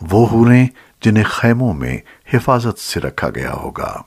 وہ حوریں جنہیں خیموں میں حفاظت سے رکھا گیا ہوگا۔